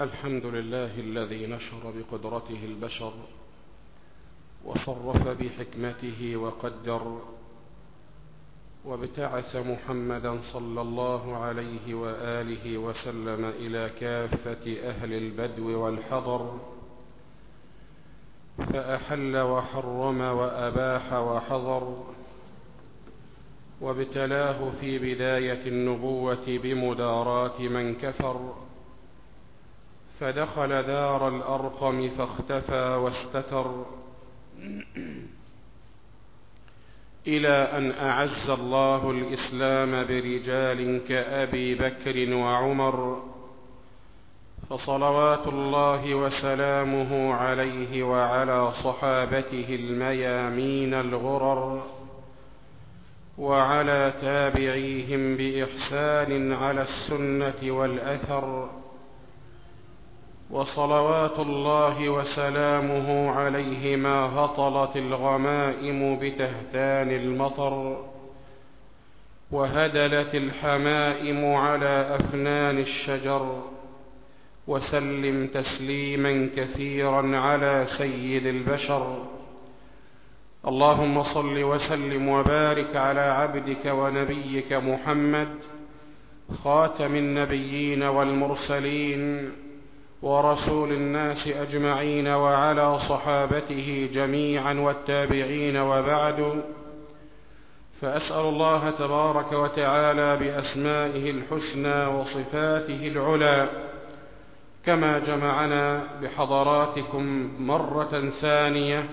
الحمد لله الذي نشر بقدرته البشر وصرف بحكمته وقدر وابتعث محمدا صلى الله عليه وآله وسلم إلى كافة أهل البدو والحضر فأحل وحرم وأباح وحظر وابتلاه في بداية النبوة بمداراه من كفر. فدخل دار الأرقم فاختفى واستتر إلى أن أعز الله الإسلام برجال كأبي بكر وعمر فصلوات الله وسلامه عليه وعلى صحابته الميامين الغرر وعلى تابعيهم بإحسان على السنة والأثر. وصلوات الله وسلامه عليه ما هطلت الغمائم بتهتان المطر وهدلت الحمائم على أفنان الشجر وسلم تسليما كثيرا على سيد البشر. اللهم صل وسلم وبارك على عبدك ونبيك محمد خاتم النبيين والمرسلين. ورسول الناس أجمعين وعلى صحابته جميعا والتابعين وبعد. فأسأل الله تبارك وتعالى بأسمائه الحسنى وصفاته العلى كما جمعنا بحضراتكم مرة ثانية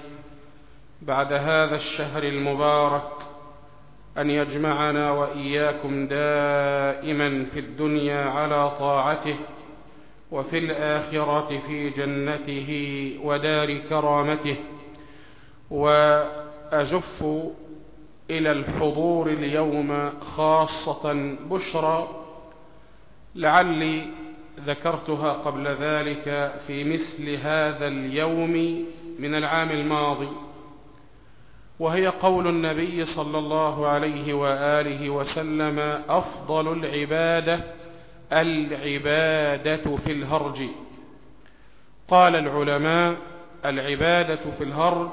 بعد هذا الشهر المبارك أن يجمعنا وإياكم دائما في الدنيا على طاعته وفي الآخرة في جنته ودار كرامته وأزف إلى الحضور اليوم خاصة بشرى لعلي ذكرتها قبل ذلك في مثل هذا اليوم من العام الماضي. وهي قول النبي صلى الله عليه وآله وسلم أفضل العبادة العبادة في الهرج. قال العلماء العبادة في الهرج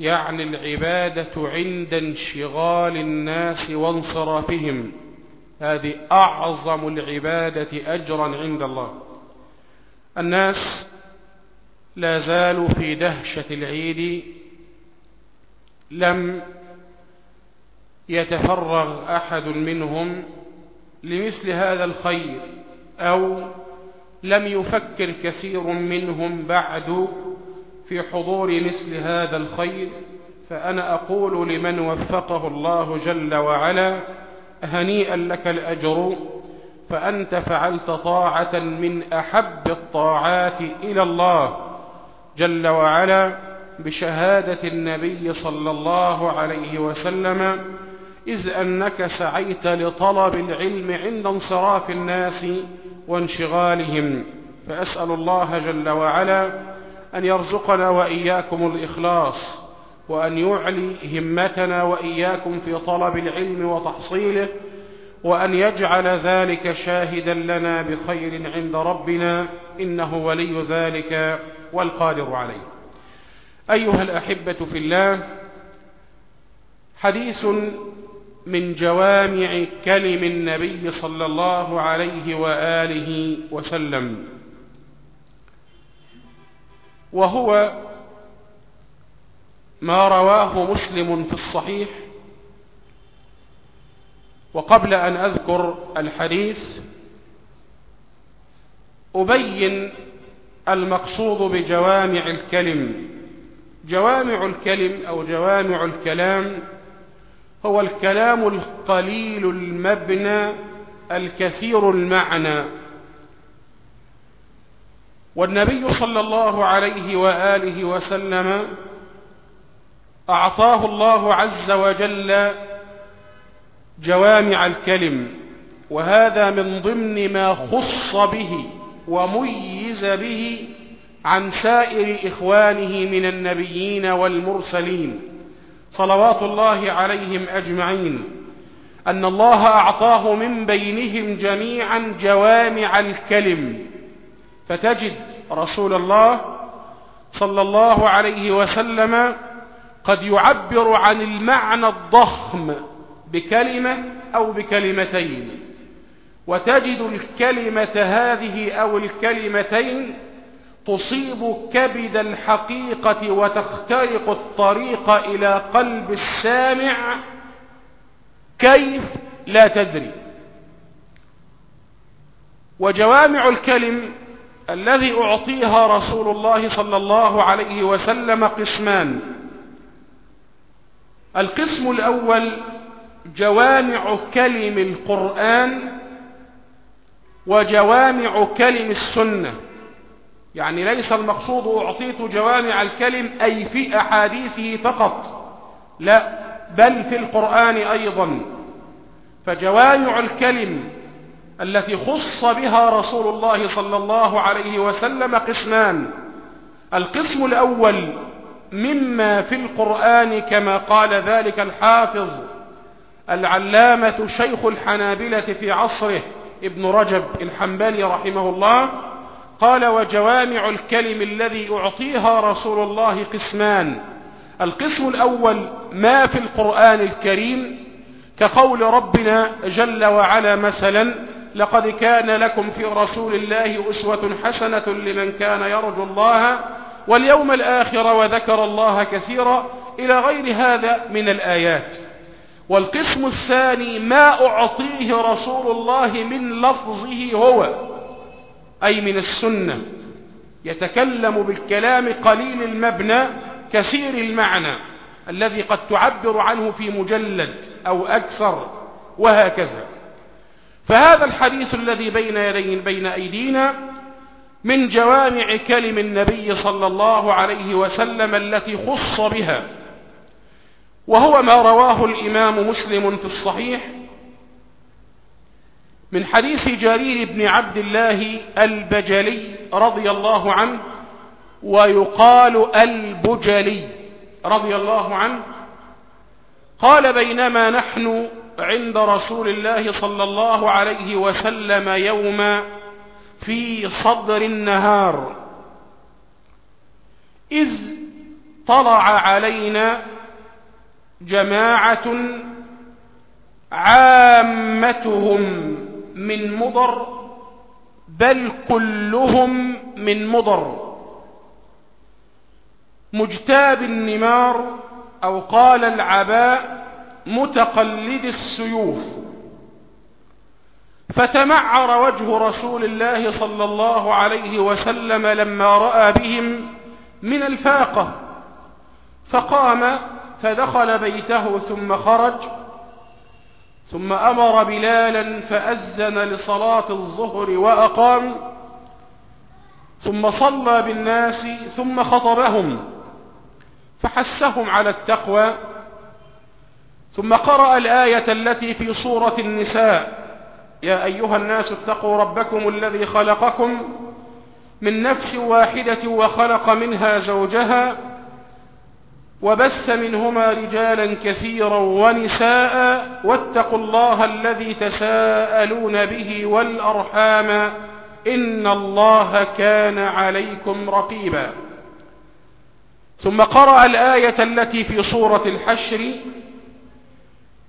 يعني العبادة عند انشغال الناس وانصرافهم. هذه أعظم العبادة أجرا عند الله. الناس لا زالوا في دهشة العيد لم يتفرغ أحد منهم لمثل هذا الخير أو لم يفكر كثير منهم بعد في حضور مثل هذا الخير فأنا أقول لمن وفقه الله جل وعلا هنيئا لك الأجر فأنت فعلت طاعة من أحب الطاعات إلى الله جل وعلا بشهادة النبي صلى الله عليه وسلم إذ أنك سعيت لطلب العلم عند انصراف الناس وانشغالهم. فأسأل الله جل وعلا أن يرزقنا وإياكم الإخلاص وأن يعلي همتنا وإياكم في طلب العلم وتحصيله وأن يجعل ذلك شاهدا لنا بخير عند ربنا إنه ولي ذلك والقادر عليه. أيها الأحبة في الله حديث من جوامع كلم النبي صلى الله عليه وآله وسلم. وهو ما رواه مسلم في الصحيح. وقبل أن أذكر الحديث أبين المقصود بجوامع الكلم. جوامع الكلم أو جوامع الكلام هو الكلام القليل المبنى الكثير المعنى. والنبي صلى الله عليه وآله وسلم أعطاه الله عز وجل جوامع الكلم وهذا من ضمن ما خص به وميز به عن سائر إخوانه من النبيين والمرسلين. صلوات الله عليهم أجمعين أن الله أعطاه من بينهم جميعا جوامع الكلم فتجد رسول الله صلى الله عليه وسلم قد يعبر عن المعنى الضخم بكلمة أو بكلمتين وتجد الكلمة هذه أو الكلمتين تصيب كبد الحقيقة وتخترق الطريق إلى قلب السامع. كيف؟ لا تدري. وجوامع الكلم الذي أعطيها رسول الله صلى الله عليه وسلم قسمان. القسم الأول جوامع كلم القرآن وجوامع كلم السنة. يعني ليس المقصود أعطيت جوامع الكلم أي في أحاديثه فقط لا بل في القرآن أيضا. فجوامع الكلم التي خص بها رسول الله صلى الله عليه وسلم قسمان. القسم الأول مما في القرآن كما قال ذلك الحافظ العلامة شيخ الحنابلة في عصره ابن رجب الحنبلي رحمه الله قال وجوامع الكلم الذي أعطيها رسول الله قسمان. القسم الأول ما في القرآن الكريم كقول ربنا جل وعلا مثلا لقد كان لكم في رسول الله أسوة حسنة لمن كان يرجو الله واليوم الآخر وذكر الله كثيرا إلى غير هذا من الآيات. والقسم الثاني ما أعطيه رسول الله من لفظه هو. أي من السنة يتكلم بالكلام قليل المبنى كثير المعنى الذي قد تعبر عنه في مجلد أو أكثر وهكذا. فهذا الحديث الذي بين يدين بين أيدينا من جوامع كلم النبي صلى الله عليه وسلم التي خص بها وهو ما رواه الإمام مسلم في الصحيح من حديث جرير بن عبد الله البجلي رضي الله عنه ويقال البجلي رضي الله عنه قال بينما نحن عند رسول الله صلى الله عليه وسلم يوما في صدر النهار إذ طلع علينا جماعة عامتهم من مضر بل كلهم من مضر. مجتاب النمار أو قال العباء متقلد السيوف. فتمعر وجه رسول الله صلى الله عليه وسلم لما رأى بهم من الفاقة. فقام فدخل بيته ثم خرج ثم أمر بلالا فأذن لصلاة الظهر وأقام ثم صلى بالناس ثم خطبهم فحسهم على التقوى ثم قرأ الآية التي في سورة النساء يا أيها الناس اتقوا ربكم الذي خلقكم من نفس واحدة وخلق منها زوجها وبث منهما رجالا كثيرا ونساء واتقوا الله الذي تساءلون به والأرحام إن الله كان عليكم رقيبا. ثم قرأ الآية التي في سورة الحشر.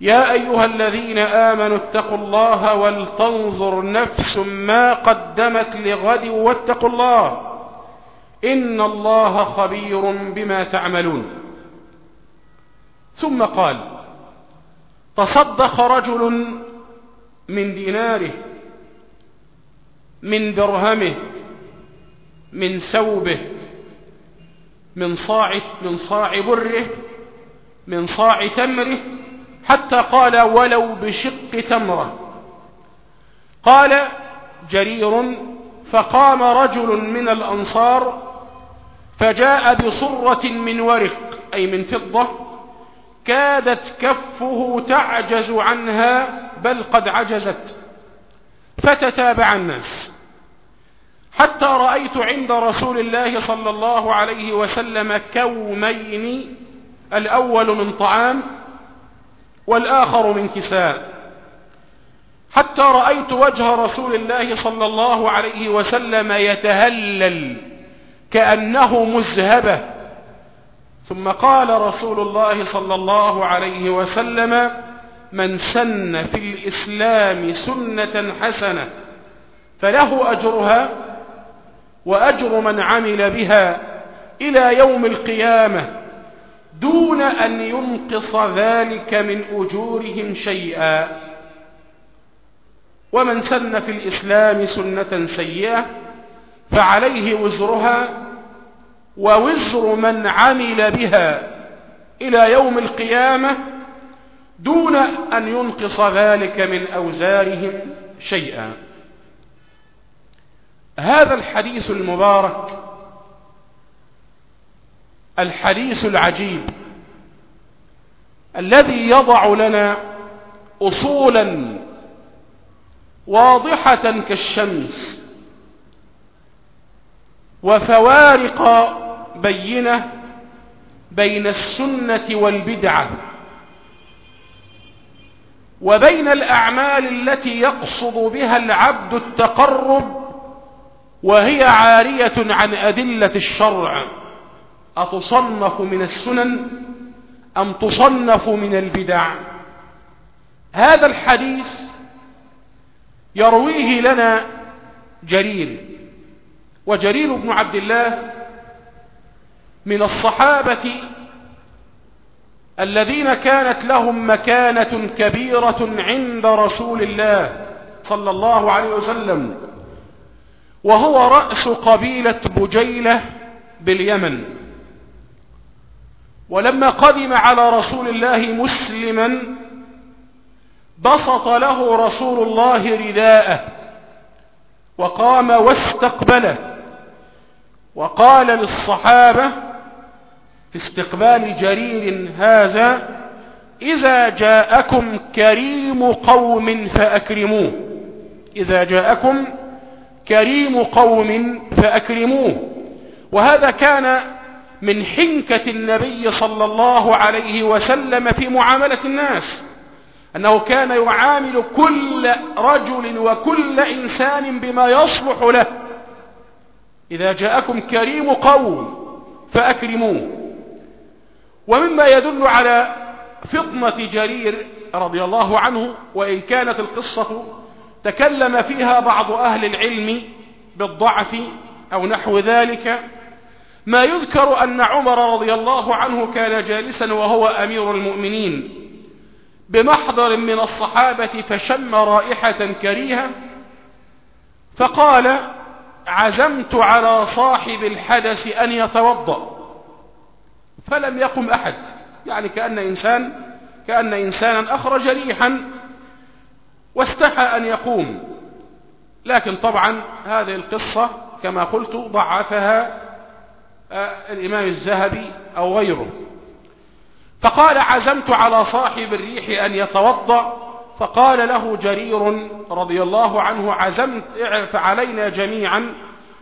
يا أيها الذين آمنوا اتقوا الله ولتنظر نفس ما قدمت لغد واتقوا الله إن الله خبير بما تعملون. ثم قال تصدق رجل من ديناره من درهمه من ثوبه من صاع من صاع بره من صاع تمره حتى قال ولو بشق تمره قال جرير فقام رجل من الأنصار فجاء بصرة من ورق أي من فضة كادت كفه تعجز عنها بل قد عجزت. فتتابع الناس. حتى رأيت عند رسول الله صلى الله عليه وسلم كومين الأول من طعام والآخر من كساء. حتى رأيت وجه رسول الله صلى الله عليه وسلم يتهلل كأنه مذهبة. ثم قال رسول الله صلى الله عليه وسلم من سن في الإسلام سنة حسنة فله أجرها وأجر من عمل بها إلى يوم القيامة دون أن ينقص ذلك من أجورهم شيئا. ومن سن في الإسلام سنة سيئة فعليه وزرها ووزر من عمل بها إلى يوم القيامة دون أن ينقص ذلك من أوزارهم شيئا. هذا الحديث المبارك الحديث العجيب الذي يضع لنا أصولا واضحة كالشمس وفوارق بينة بين السنة والبدعة وبين الأعمال التي يقصد بها العبد التقرب وهي عارية عن أدلة الشرع. أتصنف من السنن أم تصنف من البدع؟ هذا الحديث يرويه لنا جرير وجرير بن عبد الله من الصحابة الذين كانت لهم مكانة كبيرة عند رسول الله صلى الله عليه وسلم وهو رأس قبيلة بجيلة باليمن. ولما قدم على رسول الله مسلما بسط له رسول الله رداءه وقام واستقبله وقال للصحابة في استقبال جرير هذا إذا جاءكم كريم قوم فأكرموه. إذا جاءكم كريم قوم فأكرموه. وهذا كان من حنكة النبي صلى الله عليه وسلم في معاملة الناس أنه كان يعامل كل رجل وكل إنسان بما يصلح له. إذا جاءكم كريم قوم فأكرموه. ومما يدل على فطنة جرير رضي الله عنه وإن كانت القصة تكلم فيها بعض أهل العلم بالضعف أو نحو ذلك. ما يذكر أن عمر رضي الله عنه كان جالسا وهو أمير المؤمنين بمحضر من الصحابة فشم رائحة كريهة فقال عزمت على صاحب الحدث أن يتوضأ. فلم يقم أحد. يعني كأن إنسان كأن إنسانا أخرج ريحا واستحى أن يقوم. لكن طبعا هذه القصة كما قلت ضعفها الإمام الذهبي أو غيره. فقال عزمت على صاحب الريح أن يتوضأ. فقال له جرير رضي الله عنه عزمت فعلينا جميعا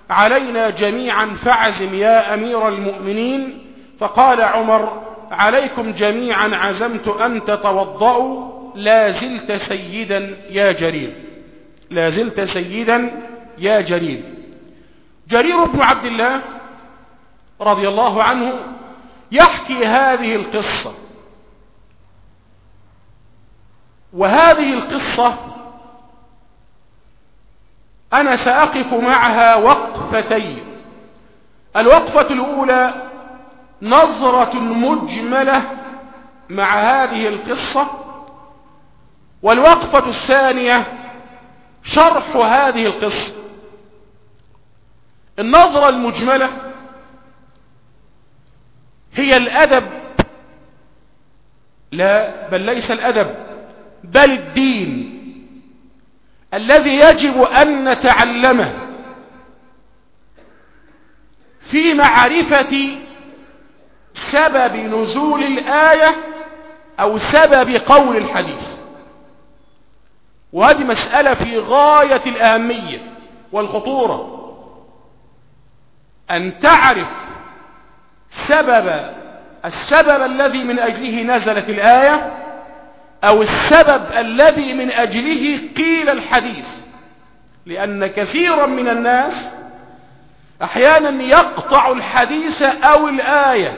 علينا جميعا فعزم يا أمير المؤمنين. فقال عمر عليكم جميعا عزمت أن تتوضأوا لا زلت سيدا يا جرير. لا زلت سيدا يا جرير. جرير بن عبد الله رضي الله عنه يحكي هذه القصة. وهذه القصة أنا سأقف معها وقفتين. الوقفة الأولى نظرة مجملة مع هذه القصة والوقفة الثانية شرح هذه القصة. النظرة المجملة هي الأدب. لا بل ليس الأدب بل الدين الذي يجب أن نتعلمه في معرفة سبب نزول الآية أو سبب قول الحديث. وهذه مسألة في غاية الأهمية والخطورة. أن تعرف سبب السبب الذي من أجله نزلت الآية أو السبب الذي من أجله قيل الحديث. لأن كثيرا من الناس أحيانا يقطع الحديث أو الآية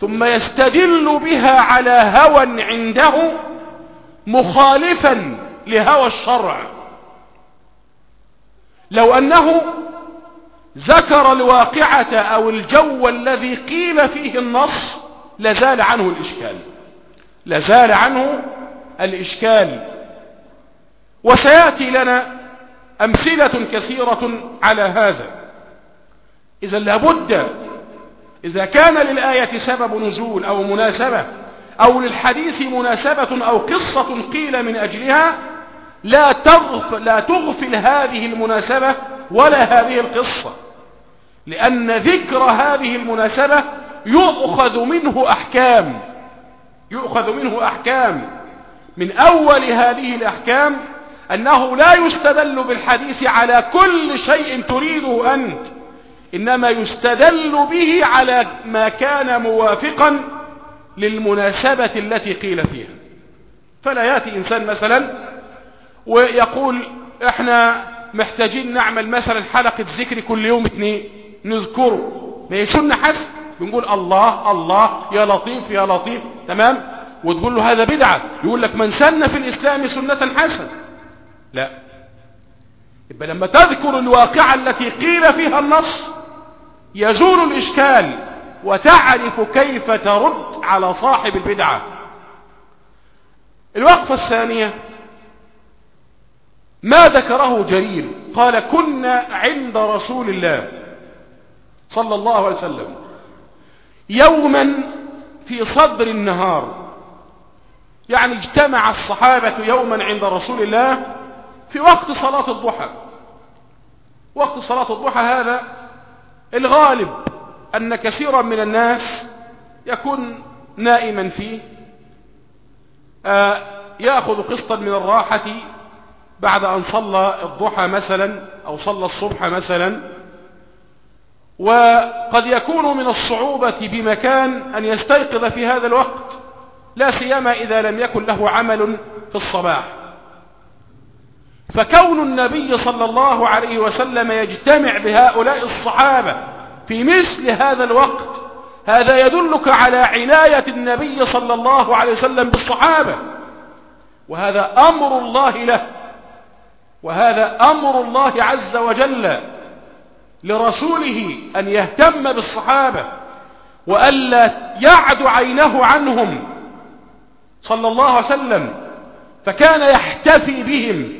ثم يستدل بها على هوى عنده مخالفا لهوى الشرع. لو أنه ذكر الواقعة أو الجو الذي قيل فيه النص لزال عنه الإشكال. لزال عنه الإشكال. وسيأتي لنا أمثلة كثيرة على هذا. إذا لابد إذا كان للآية سبب نزول أو مناسبة أو للحديث مناسبة أو قصة قيل من أجلها لا, تغف لا تغفل هذه المناسبة ولا هذه القصة. لأن ذكر هذه المناسبة يؤخذ منه أحكام يؤخذ منه أحكام. من أول هذه الأحكام أنه لا يستدل بالحديث على كل شيء تريده أنت. إنما يستدل به على ما كان موافقا للمناسبة التي قيل فيها. فلا يأتي إنسان مثلا ويقول إحنا محتاجين نعمل مثلا حلقة ذكر كل يوم اثنين نذكره. ما يسن حسن بنقول الله الله يا لطيف يا لطيف تمام؟ وتقول له هذا بدعة. يقول لك من سن في الإسلام سنة حسنة. لا. يبقى لما تذكر الواقعة التي قيل فيها النص يزول الإشكال وتعرف كيف ترد على صاحب البدعة. الوقفة الثانية ما ذكره جرير قال كنا عند رسول الله صلى الله عليه وسلم يوما في صدر النهار. يعني اجتمع الصحابة يوما عند رسول الله في وقت صلاة الضحى. وقت صلاة الضحى هذا الغالب أن كثيرا من الناس يكون نائما فيه آه يأخذ قسطا من الراحة بعد أن صلى الضحى مثلا أو صلى الصبح مثلا. وقد يكون من الصعوبة بمكان أن يستيقظ في هذا الوقت لا سيما إذا لم يكن له عمل في الصباح. فكون النبي صلى الله عليه وسلم يجتمع بهؤلاء الصحابة في مثل هذا الوقت هذا يدلك على عناية النبي صلى الله عليه وسلم بالصحابة. وهذا أمر الله له وهذا أمر الله عز وجل لرسوله أن يهتم بالصحابة وألا يعد عينه عنهم صلى الله عليه وسلم فكان يحتفي بهم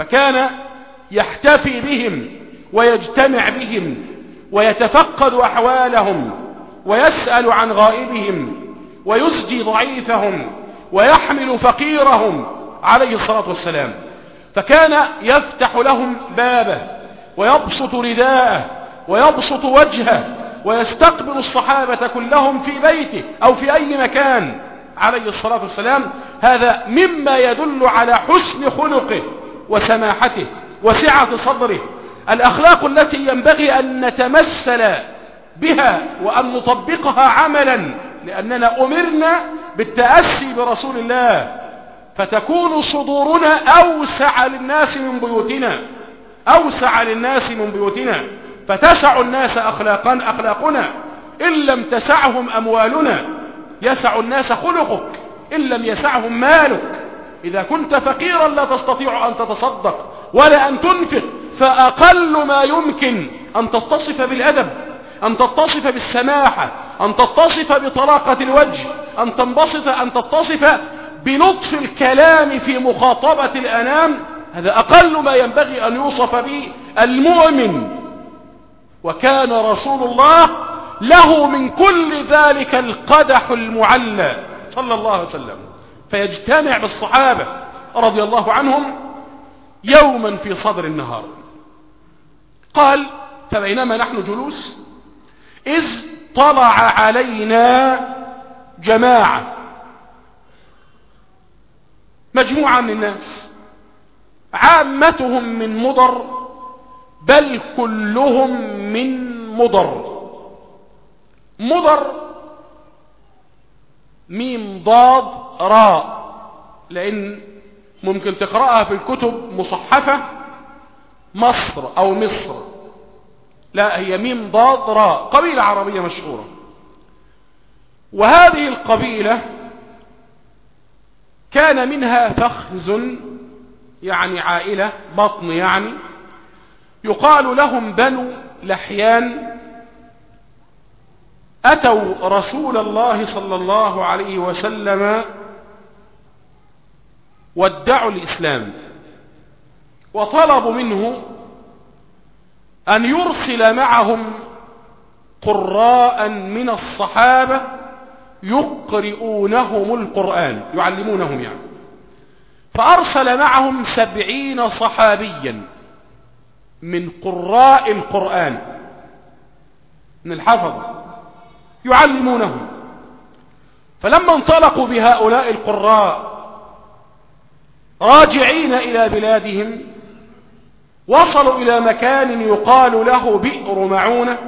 فكان يحتفي بهم ويجتمع بهم ويتفقد أحوالهم ويسأل عن غائبهم ويسجي ضعيفهم ويحمل فقيرهم عليه الصلاة والسلام. فكان يفتح لهم بابه ويبسط رداءه ويبسط وجهه ويستقبل الصحابة كلهم في بيته أو في أي مكان عليه الصلاة والسلام. هذا مما يدل على حسن خلقه. وسماحته وسعة صدره الأخلاق التي ينبغي أن نتمثل بها وأن نطبقها عملا لأننا أمرنا بالتأسي برسول الله فتكون صدورنا أوسع للناس من بيوتنا أوسع للناس من بيوتنا فتسع الناس أخلاقا أخلاقنا. إن لم تسعهم أموالنا يسع الناس خلقك إن لم يسعهم مالك. إذا كنت فقيرا لا تستطيع أن تتصدق ولا أن تنفق فأقل ما يمكن أن تتصف بالأدب أن تتصف بالسماحة أن تتصف بطلاقة الوجه أن تنبسط أن تتصف بلطف الكلام في مخاطبة الأنام. هذا أقل ما ينبغي أن يوصف به المؤمن. وكان رسول الله له من كل ذلك القدح المعلى. صلى الله عليه وسلم. فيجتمع بالصحابة رضي الله عنهم يوما في صدر النهار. قال فبينما نحن جلوس إذ طلع علينا جماعة مجموعة من الناس عامتهم من مضر بل كلهم من مضر. مضر ميم ضاد راء لأن ممكن تقرأها في الكتب مصحفة مصر أو مصر. لا هي ميم ضاد راء قبيلة عربية مشهورة. وهذه القبيلة كان منها فخز يعني عائلة بطن يعني يقال لهم بنو لحيان. أتوا رسول الله صلى الله عليه وسلم وادعوا الإسلام. وطلبوا منه أن يرسل معهم قراء من الصحابة يقرؤونهم القرآن يعلمونهم يعني. فأرسل معهم سبعين صحابيا من قراء القرآن من الحفظ يعلمونهم. فلما انطلقوا بهؤلاء القراء راجعين إلى بلادهم وصلوا إلى مكان يقال له بئر معونة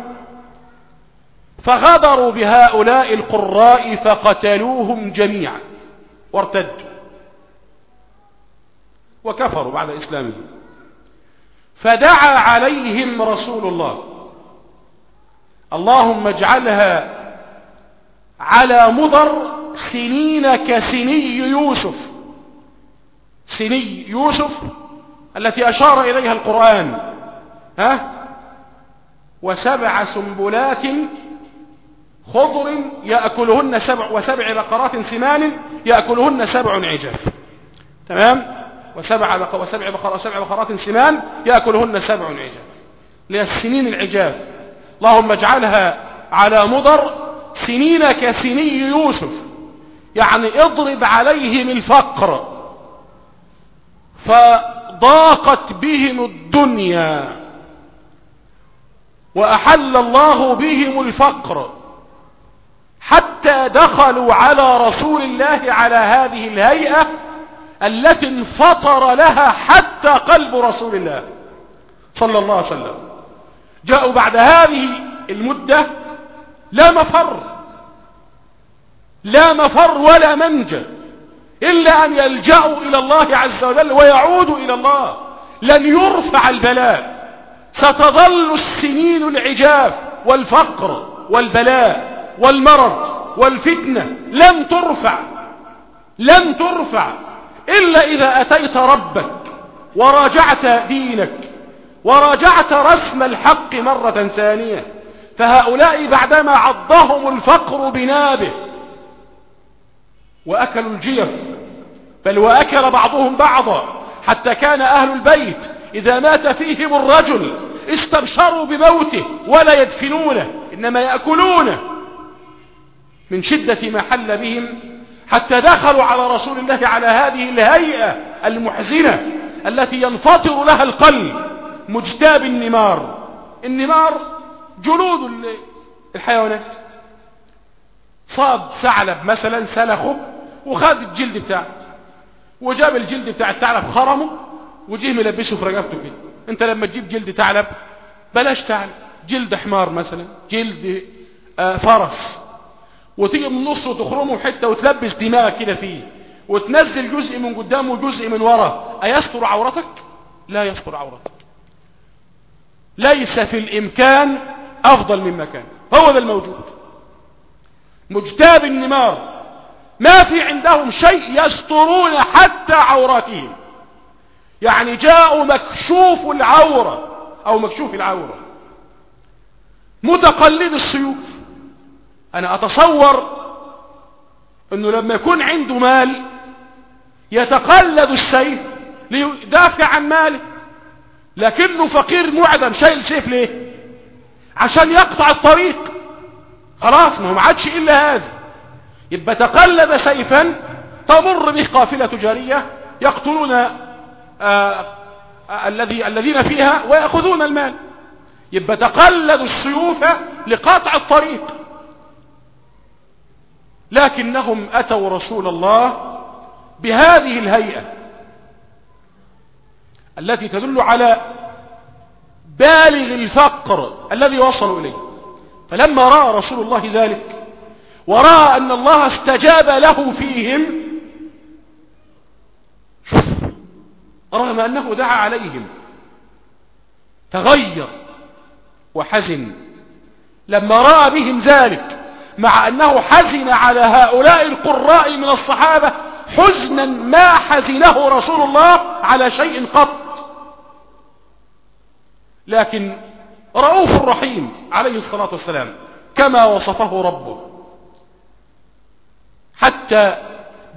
فغدروا بهؤلاء القراء فقتلوهم جميعا وارتدوا وكفروا بعد إسلامهم. فدعا عليهم رسول الله اللهم اجعلها على مضر سنين كسني يوسف. سني يوسف التي أشار إليها القرآن ها؟ وسبع سنبلات خضر يأكلهن سبع وسبع بقرات سمان يأكلهن سبع عجاف تمام؟ وسبع بق وسبع بقرات سبع بقرات سمان يأكلهن سبع عجاف للسنين العجاف اللهم اجعلها على مضر سنين كسني يوسف يعني اضرب عليهم الفقر. فضاقت بهم الدنيا وأحل الله بهم الفقر حتى دخلوا على رسول الله على هذه الهيئة التي انفطر لها حتى قلب رسول الله صلى الله عليه وسلم. جاءوا بعد هذه المدة لا مفر لا مفر ولا منجى إلا أن يلجأوا إلى الله عز وجل ويعودوا إلى الله. لن يرفع البلاء. ستظل السنين العجاف والفقر والبلاء والمرض والفتنة. لن ترفع. لن ترفع. إلا إذا أتيت ربك وراجعت دينك وراجعت رسم الحق مرة ثانية. فهؤلاء بعدما عضهم الفقر بنابه وأكلوا الجيف بل وأكل بعضهم بعضا حتى كان أهل البيت إذا مات فيهم الرجل استبشروا بموته ولا يدفنونه إنما يأكلونه. من شدة ما حل بهم حتى دخلوا على رسول الله على هذه الهيئة المحزنة التي ينفطر لها القلب مجتاب النمار. النمار جلود الحيوانات صاد ثعلب مثلا سلخه وخد الجلد بتاعه. وجاب الجلد بتاع الثعلب خرمه وجيه ملبسه في رقبته كده. انت لما تجيب جلد ثعلب بلاش ثعلب. جلد حمار مثلا جلد آه فرس. وتيجي من النص وتخرمه حتة وتلبس دماغك كده فيه. وتنزل جزء من قدام وجزء من ورا أيستر عورتك؟ لا يستر عورتك. ليس في الإمكان أفضل من مكان هو ذا الموجود. مجتاب النمار. ما في عندهم شيء يسترون حتى عوراتهم. يعني جاءوا مكشوف العورة أو مكشوف العورة. متقلد السيوف. أنا أتصور أنه لما يكون عنده مال يتقلد السيف ليدافع عن ماله. لكنه فقير معدم. شايل سيف ليه؟ عشان يقطع الطريق. خلاص ما هو ما عادش إلا هذا. يبقى تقلد سيفا تمر به قافلة تجارية يقتلون آآ آآ الذي الذين فيها ويأخذون المال. يبقى تقلدوا السيوف لقطع الطريق. لكنهم أتوا رسول الله بهذه الهيئة التي تدل على بالغ الفقر الذي وصلوا إليه. فلما رأى رسول الله ذلك ورأى أن الله استجاب له فيهم. شوف رغم أنه دعا عليهم تغير وحزن. لما رأى بهم ذلك مع أنه حزن على هؤلاء القراء من الصحابة حزنا ما حزنه رسول الله على شيء قط. لكن رؤوف الرحيم عليه الصلاة والسلام كما وصفه ربه حتى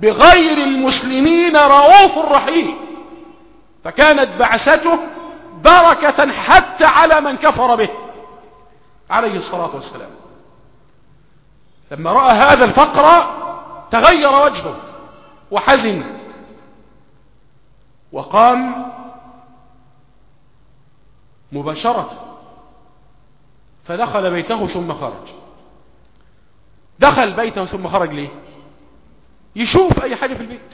بغير المسلمين رؤوف رحيم. فكانت بعثته بركة حتى على من كفر به. عليه الصلاة والسلام. لما رأى هذا الفقر تغير وجهه وحزن. وقام مباشرة. فدخل بيته ثم خرج. دخل بيته ثم خرج ليه؟ يشوف أي حاجة في البيت.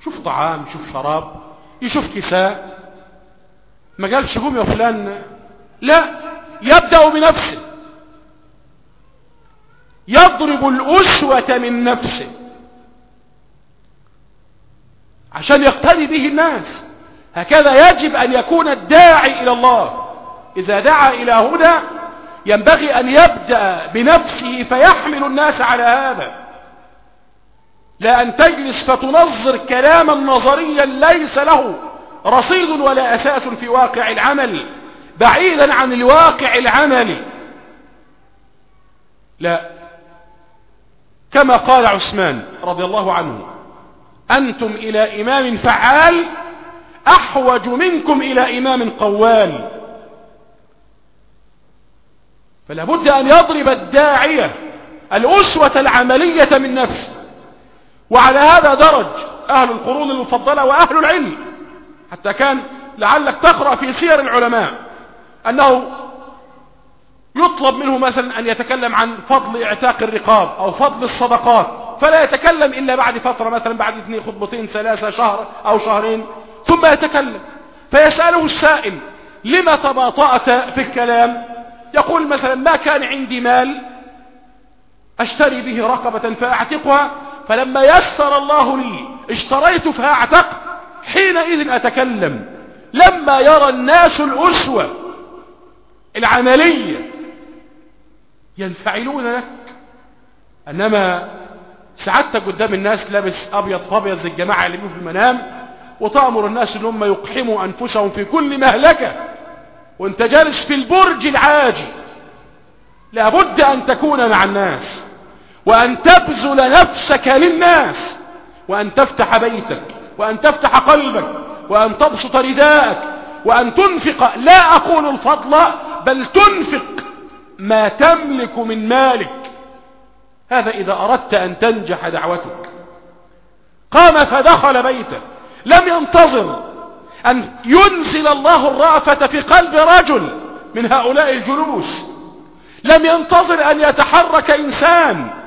يشوف طعام يشوف شراب يشوف كساء ما قالش قوم يا فلان. لا يبدأ بنفسه. يضرب الأسوة من نفسه. عشان يقتدي به الناس. هكذا يجب أن يكون الداعي إلى الله. إذا دعا إلى هدى ينبغي أن يبدأ بنفسه فيحمل الناس على هذا. لا أن تجلس فتنظر كلاما نظريا ليس له رصيد ولا أساس في واقع العمل بعيدا عن الواقع العملي لا. كما قال عثمان رضي الله عنه أنتم إلى إمام فعال أحوج منكم إلى إمام قوال. فلا بد أن يضرب الداعية الأسوة العملية من نفسه. وعلى هذا درج أهل القرون المفضلة وأهل العلم. حتى كان لعلك تقرأ في سير العلماء أنه يطلب منه مثلا أن يتكلم عن فضل إعتاق الرقاب أو فضل الصدقات فلا يتكلم إلا بعد فترة مثلا بعد اثنين خطبتين ثلاثة شهر أو شهرين ثم يتكلم. فيسأله السائل لما تباطأت في الكلام؟ يقول مثلا ما كان عندي مال أشتري به رقبة فأعتقها فلما يسر الله لي اشتريت فأعتق حينئذ أتكلم. لما يرى الناس الأسوة العملية ينفعلون لك أنما سعادتك قدام الناس لابس أبيض فأبيض زي الجماعة اللي في المنام وتأمر الناس إن هم يقحموا أنفسهم في كل مهلكة وأنت جالس في البرج العاجي. لابد أن تكون مع الناس. وأن تبذل نفسك للناس وأن تفتح بيتك وأن تفتح قلبك وأن تبسط رداءك وأن تنفق لا أقول الفضل بل تنفق ما تملك من مالك. هذا إذا أردت أن تنجح دعوتك. قام فدخل بيته. لم ينتظر أن ينزل الله الرأفة في قلب رجل من هؤلاء الجلوس. لم ينتظر أن يتحرك إنسان.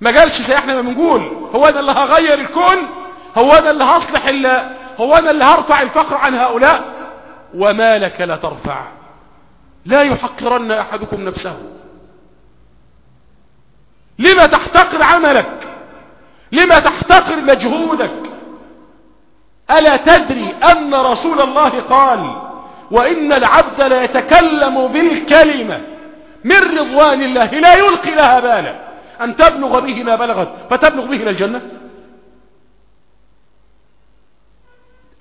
ما قالش زي إحنا ما بنقول. هو أنا اللي هغير الكون؟ هو أنا اللي هصلح هو أنا اللي هرفع الفقر عن هؤلاء؟ وما لك لا ترفع. لا يحقرن أحدكم نفسه. لما تحتقر عملك؟ لما تحتقر مجهودك؟ ألا تدري أن رسول الله قال وإن العبد لا يتكلم بالكلمة من رضوان الله لا يلقي لها بالا. أن تبلغ به ما بلغت فتبلغ به إلى الجنة؟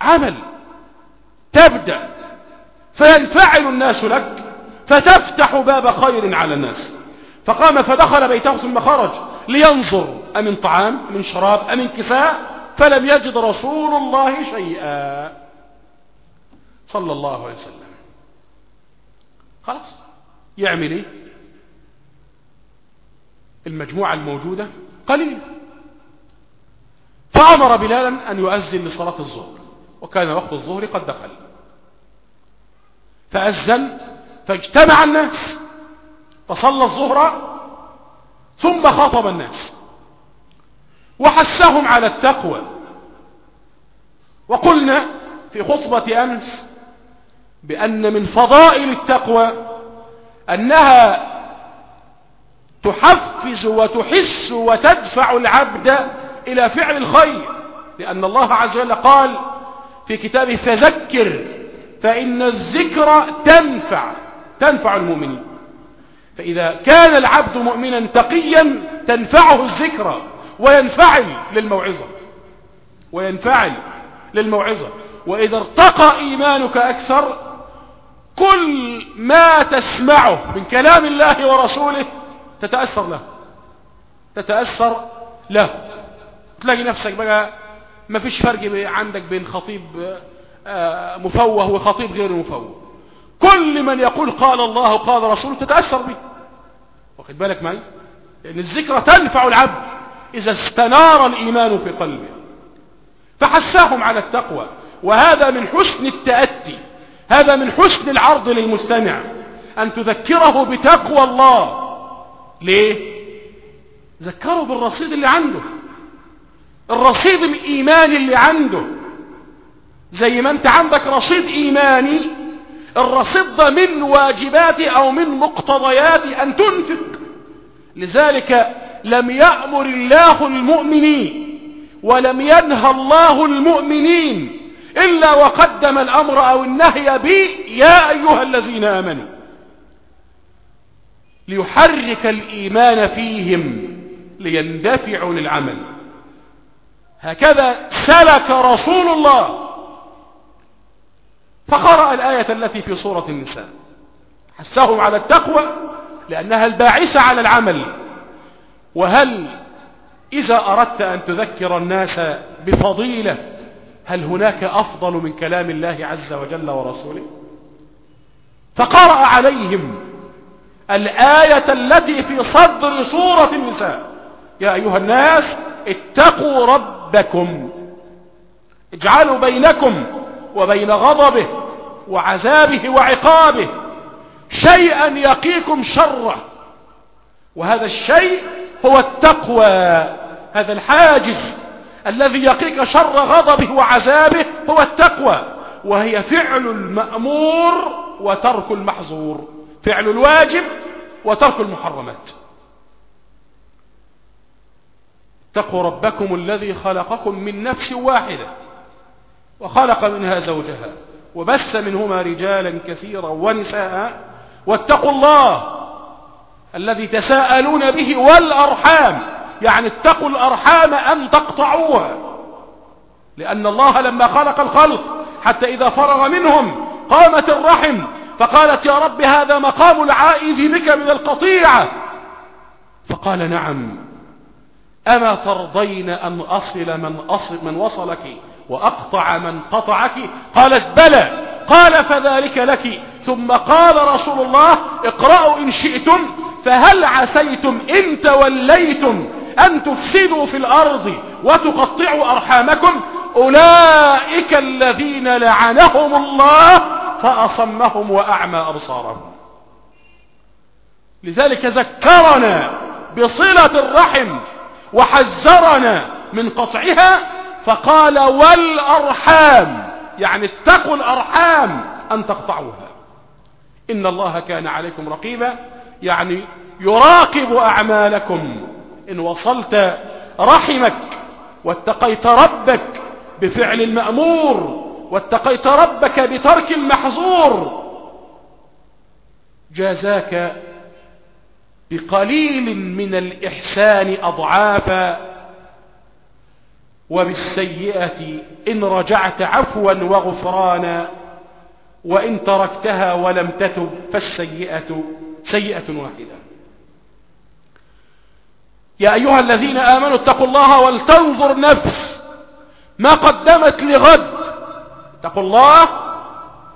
عمل. تبدأ. فينفعل الناس لك فتفتح باب خير على الناس. فقام فدخل بيته ثم خرج لينظر أمن طعام من شراب أمن كفاء؟ فلم يجد رسول الله شيئا. صلى الله عليه وسلم. خلاص. يعمل إيه؟ المجموعة الموجودة قليل. فأمر بلالا أن يؤذن لصلاة الظهر وكان وقت الظهر قد دخل فأذن فاجتمع الناس فصلى الظهر ثم خاطب الناس. وحسهم على التقوى. وقلنا في خطبة أمس بأن من فضائل التقوى أنها تحفز وتحس وتدفع العبد إلى فعل الخير. لأن الله عز وجل قال في كتابه فذكر فإن الذكر تنفع تنفع المؤمنين. فإذا كان العبد مؤمنا تقيا تنفعه الذكرى وينفعل للموعظة وينفعل للموعظة. وإذا ارتقى إيمانك أكثر كل ما تسمعه من كلام الله ورسوله تتأثر له. تتأثر له. تلاقي نفسك بقى ما فيش فرق عندك بين خطيب آه، مفوه وخطيب غير مفوه كل من يقول قال الله قال رسوله تتأثر به. واخد بالك معي؟ لأن الذكرى تنفع العبد إذا استنار الإيمان في قلبه. فحساهم على التقوى. وهذا من حسن التأتي. هذا من حسن العرض للمستمع. أن تذكره بتقوى الله. ليه؟ ذكره بالرصيد اللي عنده. الرصيد الإيماني اللي عنده. زي ما انت عندك رصيد إيماني الرصيد ده من واجبات أو من مقتضيات أن تنفق. لذلك لم يأمر الله المؤمنين ولم ينهى الله المؤمنين إلا وقدم الأمر أو النهي بي يا أيها الذين آمنوا. ليحرك الإيمان فيهم ليندفعوا للعمل. هكذا سلك رسول الله. فقرأ الآية التي في سورة النساء. حسهم على التقوى لأنها الباعثة على العمل. وهل إذا أردت أن تذكر الناس بفضيلة هل هناك أفضل من كلام الله عز وجل ورسوله؟ فقرأ عليهم. الآية التي في صدر سورة النساء. يا أيها الناس اتقوا ربكم. اجعلوا بينكم وبين غضبه وعذابه وعقابه. شيئا يقيكم شره. وهذا الشيء هو التقوى. هذا الحاجز الذي يقيك شر غضبه وعذابه هو التقوى. وهي فعل المأمور وترك المحظور. فعل الواجب وترك المحرمات. اتقوا ربكم الذي خلقكم من نفس واحدة وخلق منها زوجها وبث منهما رجالا كثيرا ونساء واتقوا الله الذي تساءلون به والأرحام. يعني اتقوا الأرحام أن تقطعوها لأن الله لما خلق الخلق حتى إذا فرغ منهم قامت الرحم فقالت يا رب هذا مقام العائذ بك من القطيعة. فقال نعم. أما ترضين أن أصل من, أصل من وصلك وأقطع من قطعك؟ قالت بلى. قال فذلك لك. ثم قال رسول الله اقرأوا إن شئتم فهل عسيتم إن توليتم أن تفسدوا في الأرض وتقطعوا أرحامكم؟ أولئك الذين لعنهم الله فأصمهم وأعمى أبصارهم. لذلك ذكرنا بصلة الرحم وحذرنا من قطعها فقال والأرحام يعني اتقوا الأرحام أن تقطعوها. إن الله كان عليكم رقيبا يعني يراقب أعمالكم. إن وصلت رحمك واتقيت ربك بفعل المأمور واتقيت ربك بترك المحظور. جازاك بقليل من الإحسان أضعافا وبالسيئة إن رجعت عفوا وغفرانا وإن تركتها ولم تتب فالسيئة سيئة واحدة. يا أيها الذين آمنوا اتقوا الله ولتنظر نفس ما قدمت لغد. اتقوا الله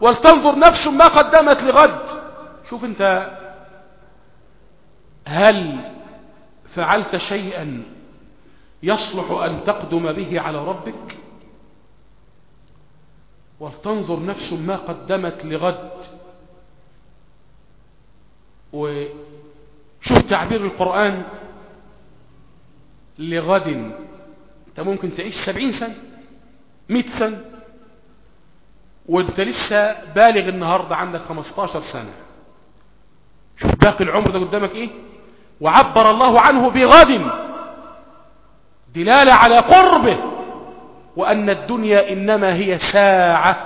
ولتنظر نفس ما قدمت لغد. شوف انت هل فعلت شيئا يصلح أن تقدم به على ربك؟ ولتنظر نفس ما قدمت لغد. وشوف تعبير القرآن لغد. انت ممكن تعيش سبعين سنة. مئة سنة. وانت لسه بالغ النهاردة عندك خمستاشر سنة. شوف باقي العمر ده قدامك إيه؟ وعبر الله عنه بغد دلالة على قربه. وأن الدنيا إنما هي ساعة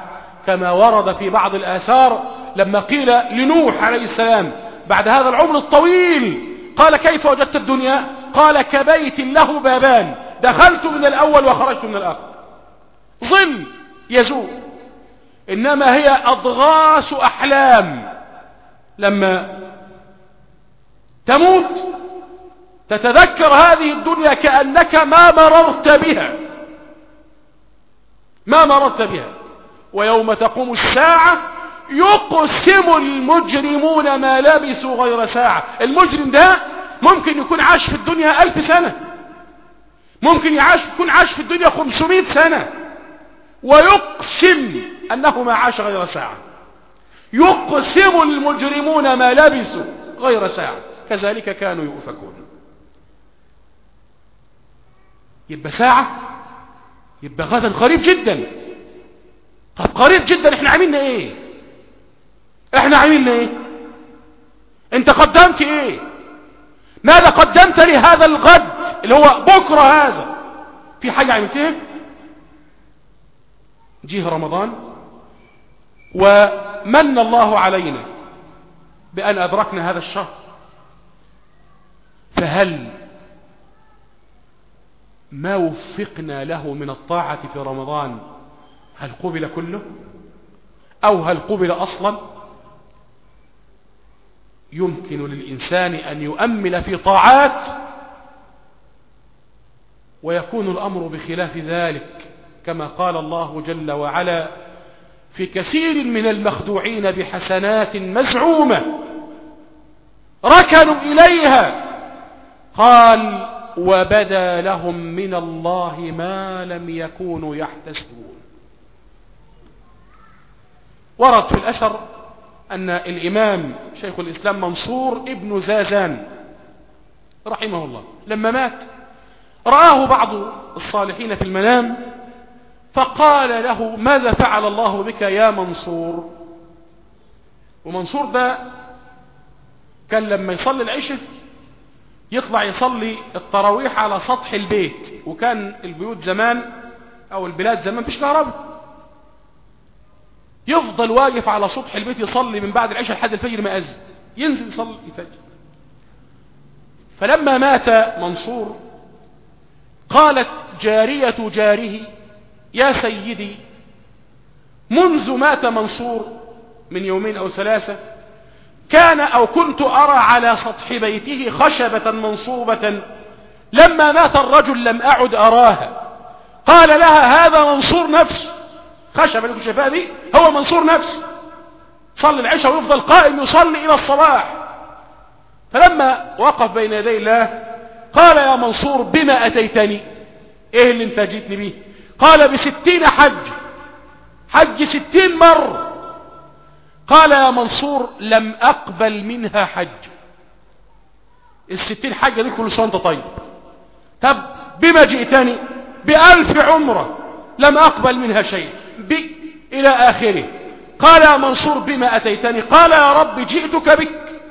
كما ورد في بعض الآثار لما قيل لنوح عليه السلام بعد هذا العمر الطويل قال كيف وجدت الدنيا؟ قال كبيت له بابان دخلت من الأول وخرجت من الآخر. ظل يزول إنما هي أضغاث أحلام. لما تموت تتذكر هذه الدنيا كأنك ما مررت بها. ما مررت بها. ويوم تقوم الساعة يقسم المجرمون ما لبثوا غير ساعة. المجرم ده ممكن يكون عاش في الدنيا ألف سنة. ممكن يكون عاش في الدنيا خمسمائة سنة. ويقسم أنه ما عاش غير ساعة. يقسم المجرمون ما لبثوا غير ساعة. كذلك كانوا يؤفكون. يبقى ساعة؟ يبقى غدا قريب جدا. طب قريب جدا إحنا عملنا إيه؟ إحنا عملنا إيه؟ أنت قدمت إيه؟ ماذا قدمت لهذا الغد اللي هو بكرة هذا؟ في حاجة عملتها؟ جيه رمضان ومن الله علينا بأن أدركنا هذا الشهر. فهل ما وفقنا له من الطاعة في رمضان هل قبل كله أو هل قبل أصلا؟ يمكن للإنسان أن يؤمل في طاعات ويكون الأمر بخلاف ذلك. كما قال الله جل وعلا في كثير من المخدوعين بحسنات مزعومة ركنوا إليها قال وبدا لهم من الله ما لم يكونوا يحتسبون ورد في الأثر أن الإمام شيخ الإسلام منصور ابن زازان رحمه الله لما مات رآه بعض الصالحين في المنام فقال له ماذا فعل الله بك يا منصور؟ ومنصور ده كان لما يصلي العشاء يطلع يصلي التراويح على سطح البيت وكان البيوت زمان أو البلاد زمان مفيش كهرباء. يفضل واقف على سطح البيت يصلي من بعد العشاء لحد الفجر ما أذن ينزل يصلي الفجر. فلما مات منصور قالت جارية جاره يا سيدي منذ مات منصور من يومين أو ثلاثة كان أو كنت أرى على سطح بيته خشبة منصوبة لما مات الرجل لم أعد أراها. قال لها هذا منصور نفسه خشب اللي شايفها دي هو منصور نفسه صلي العشاء ويفضل قائم يصلي إلى الصباح. فلما وقف بين يدي الله قال يا منصور بما أتيتني؟ إيه اللي أنت جيتني به؟ قال بستين حج. حج ستين مرة قال يا منصور لم أقبل منها حج. الستين حجة دي كل سنة طيب. طب بما جئتني بألف عمرة لم أقبل منها شيء. بي إلى آخره. قال يا منصور بما أتيتني. قال يا رب جئتك بك.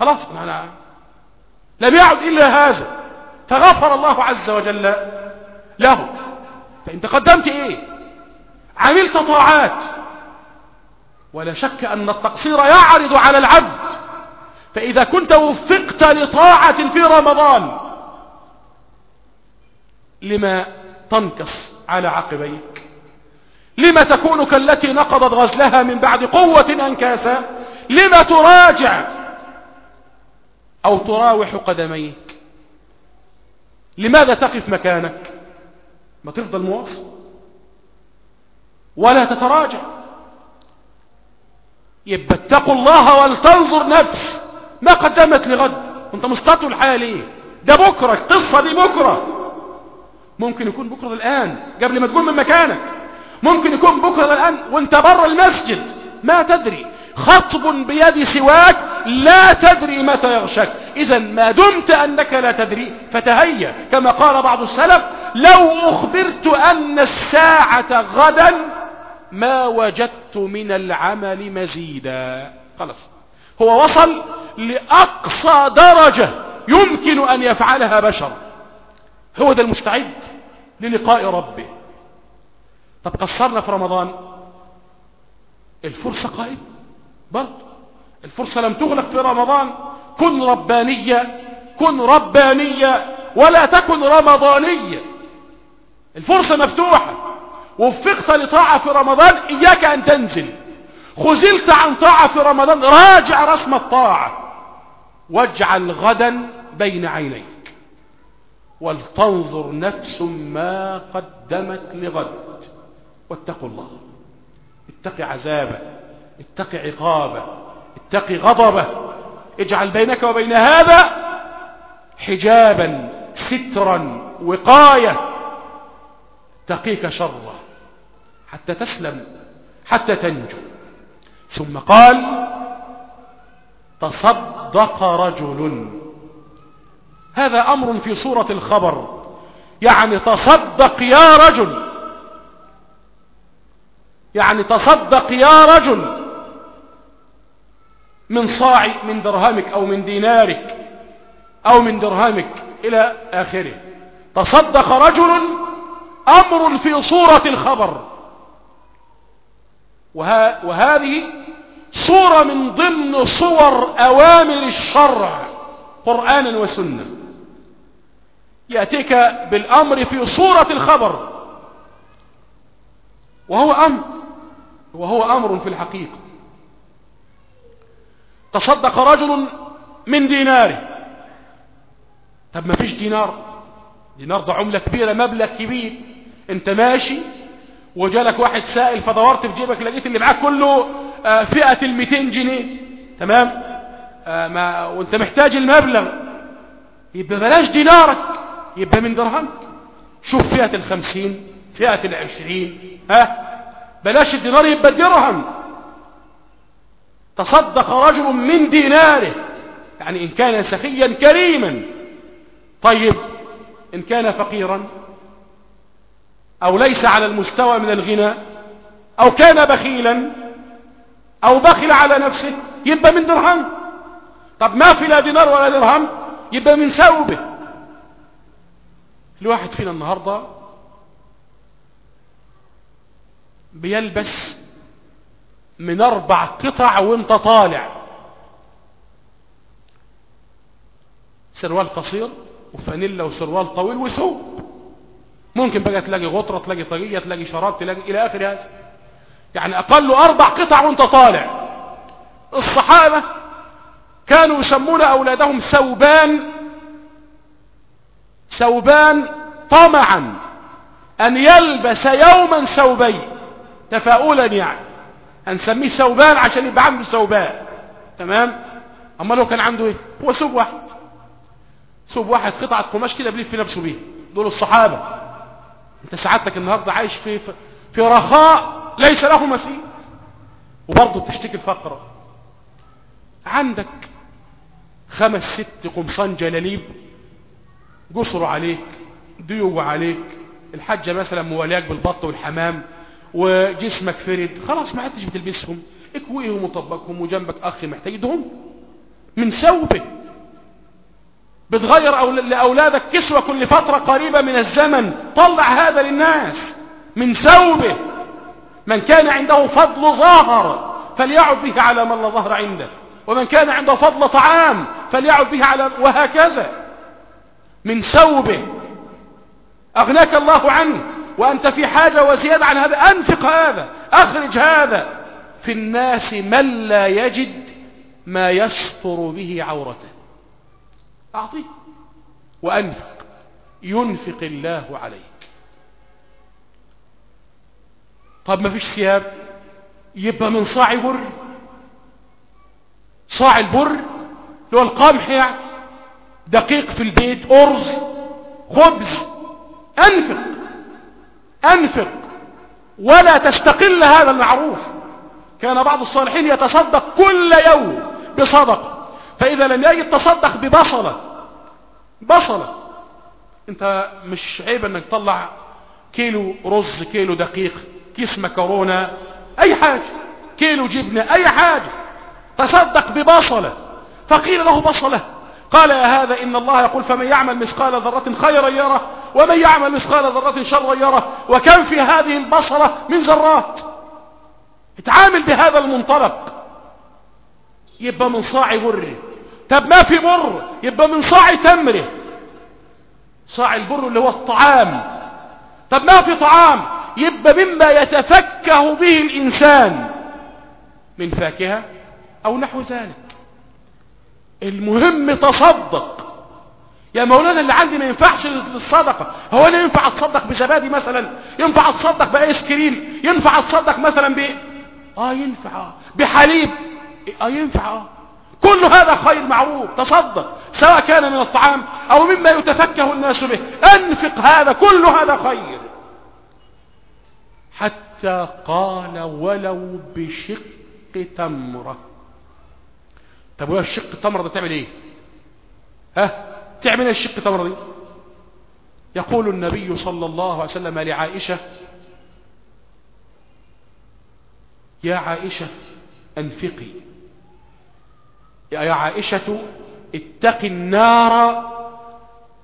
خلاص أنا لم يعد إلا هذا. فغفر الله عز وجل له. فأنت قدمت إيه؟ عملت طاعات. ولا شك أن التقصير يعرض على العبد. فإذا كنت وفقت لطاعة في رمضان لما تنكص على عقبيك؟ لما تكون كالتي نقضت غزلها من بعد قوة أنكاسا لما تراجع أو تراوح قدميك؟ لماذا تقف مكانك؟ ما تفضل مواصل ولا تتراجع. يبقى اتقوا الله ولتنظر نفس ما قدمت لغد. انت مستطول الحياة ليه ده بكرة القصة دي بكرة. ممكن يكون بكرة الآن قبل ما تقوم من مكانك. ممكن يكون بكرة الآن وانت بره المسجد. ما تدري. خطب بيد سواك لا تدري متى يغشك إذا ما دمت أنك لا تدري فتهيأ. كما قال بعض السلف لو أخبرت أن الساعة غدا ما وجدت من العمل مزيدا. خلاص. هو وصل لأقصى درجة يمكن أن يفعلها بشر. هو ده المستعد للقاء ربه. طب قصرنا في رمضان؟ الفرصة قائمة. برضه الفرصة لم تغلق في رمضان. كن ربانية. كن ربانية. ولا تكن رمضانية. الفرصة مفتوحة. وفقت لطاعة في رمضان. إياك أن تنزل. خزلت عن طاعة في رمضان. راجع رسم الطاعة. واجعل غدا بين عينيك. ولتنظر نفس ما قدمت لغد. واتقوا الله. اتق عذابه اتق عقابه اتق غضبه. اجعل بينك وبين هذا حجابا سترا وقاية. تقيك شره حتى تسلم حتى تنجو. ثم قال تصدق رجل. هذا أمر في صورة الخبر يعني تصدق يا رجل. يعني تصدق يا رجل من صاع من درهمك أو من دينارك أو من درهمك إلى آخره. تصدق رجل أمر في صورة الخبر. وه... وهذه صورة من ضمن صور أوامر الشرع قرآنا وسنة. يأتيك بالأمر في صورة الخبر. وهو أمر. وهو أمر في الحقيقة. تصدق رجل من ديناره. طب ما فيش دينار. دينار ده عملة كبيرة مبلغ كبير. انت ماشي وجالك واحد سائل فدورت في جيبك لقيت اللي معاك كله آه فئة ال 200 جنيه. تمام؟ آه ما وانت محتاج المبلغ. يبقى بلاش دينارك. يبقى من درهمك. شوف فئة الخمسين فئة العشرين. ها؟ بلاش الدينار يبقى درهم. تصدق رجل من ديناره. يعني إن كان سخيا كريما. طيب إن كان فقيرا أو ليس على المستوى من الغنى أو كان بخيلا أو بخل على نفسه يبقى من درهم. طب ما في لا دينار ولا درهم يبقى من ثوبه. الواحد فينا النهاردة بيلبس من أربع قطع وانت طالع. سروال قصير وفانيلا وسروال طويل وثوب. ممكن بقى تلاقي غطرة تلاقي طاقية تلاقي شراب تلاقي إلى آخر هذا يعني أقل أربع قطع وانت طالع. الصحابة كانوا يسمون أولادهم ثوبان. ثوبان طمعا أن يلبس يوما ثوبين. تفاؤلا يعني. هنسميه ثوبان عشان يبقى عنده ثوبان. تمام؟ أما لو كان عنده إيه؟ هو ثوب واحد. ثوب واحد قطعة قماش كده بلف نفسه بيه. دول الصحابة. أنت سعادتك النهاردة عايش في في رخاء ليس له مثيل وبرضه بتشتكي الفقر عندك خمس ست قمصان جلاليب قصروا عليك ضيوا عليك. الحاجة مثلا موالياك بالبط والحمام. وجسمك فرد خلاص ما عدتش بتلبسهم. اكويهم وطبقهم وجنبك أخ محتاج من ثوبه. بتغير أول... لأولادك كسوة كل فترة قريبة من الزمن. طلع هذا للناس من ثوبه. من كان عنده فضل ظاهر فليعد به على من لا ظهر عنده. ومن كان عنده فضل طعام فليعد به على وهكذا. من ثوبه. أغناك الله عنه. وأنت في حاجة وزيادة عن هذا أنفق هذا أخرج هذا. في الناس من لا يجد ما يستر به عورته. أعطيه وأنفق. ينفق الله عليك. طب ما فيش ثياب؟ يبقى من صاع بر. صاع البر اللي هو القمح يعني. دقيق في البيت أرز خبز. أنفق. أنفق ولا تستقل هذا المعروف. كان بعض الصالحين يتصدق كل يوم بصدقة فإذا لم يجد تصدق ببصلة بصلة. أنت مش عيب إنك تطلع كيلو رز كيلو دقيق كيس مكرونة أي حاجة كيلو جبنة أي حاجة. تصدق ببصلة. فقيل له بصلة. قال يا هذا إن الله يقول فمن يعمل مثقال ذرة خيرا يره ومن يعمل مثقال ذرة شرا يره. وكم في هذه البصرة من ذرات؟ اتعامل بهذا المنطلق. يبقى من صاع بره. طب ما في بر؟ يبقى من صاع تمره. صاع البر اللي هو الطعام. طب ما في طعام؟ يبقى مما يتفكه به الإنسان. من فاكهة أو نحو ذلك. المهم تصدق. يا مولانا اللي عندي ما ينفعش للصدقة هو أنا ينفع أتصدق بزبادي مثلا؟ ينفع أتصدق بآيس كريم؟ ينفع أتصدق مثلا ب؟ آه ينفع. آه بحليب؟ آه ينفع. آه كل هذا خير معروف. تصدق. سواء كان من الطعام أو مما يتفكه الناس به. أنفق هذا. كل هذا خير. حتى قال ولو بشق تمرة. طب وهي الشق تمرة ده تعمل إيه؟ ها؟ تعمل الشق تمرة دي يقول النبي صلى الله عليه وسلم لعائشة يا عائشة أنفقي. يا عائشة اتق النار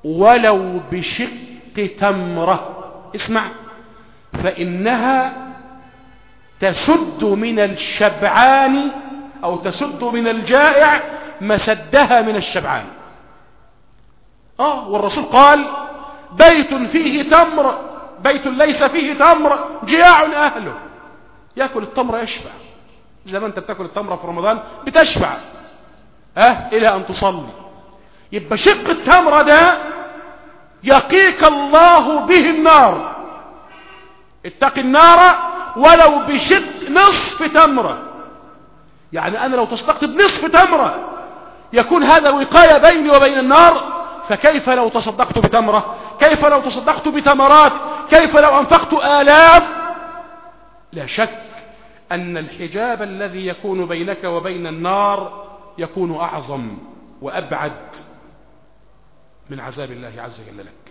ولو بشق تمرة. اسمع فإنها تسد من الشبعان أو تسد من الجائع مسدها من الشبعان. آه والرسول قال بيت فيه تمر بيت ليس فيه تمر جياع أهله. يأكل التمر يشبع. زي ما أنت بتأكل التمر في رمضان بتشبع. أه إلى أن تصلي. يبقى شق التمر ده يقيك الله به النار. اتق النار ولو بشق نصف تمرة. يعني أنا لو تصدقت بنصف تمرة يكون هذا وقاية بيني وبين النار فكيف لو تصدقت بتمرة؟ كيف لو تصدقت بتمرات؟ كيف لو أنفقت آلاف؟ لا شك أن الحجاب الذي يكون بينك وبين النار يكون أعظم وأبعد من عذاب الله عز وجل لك.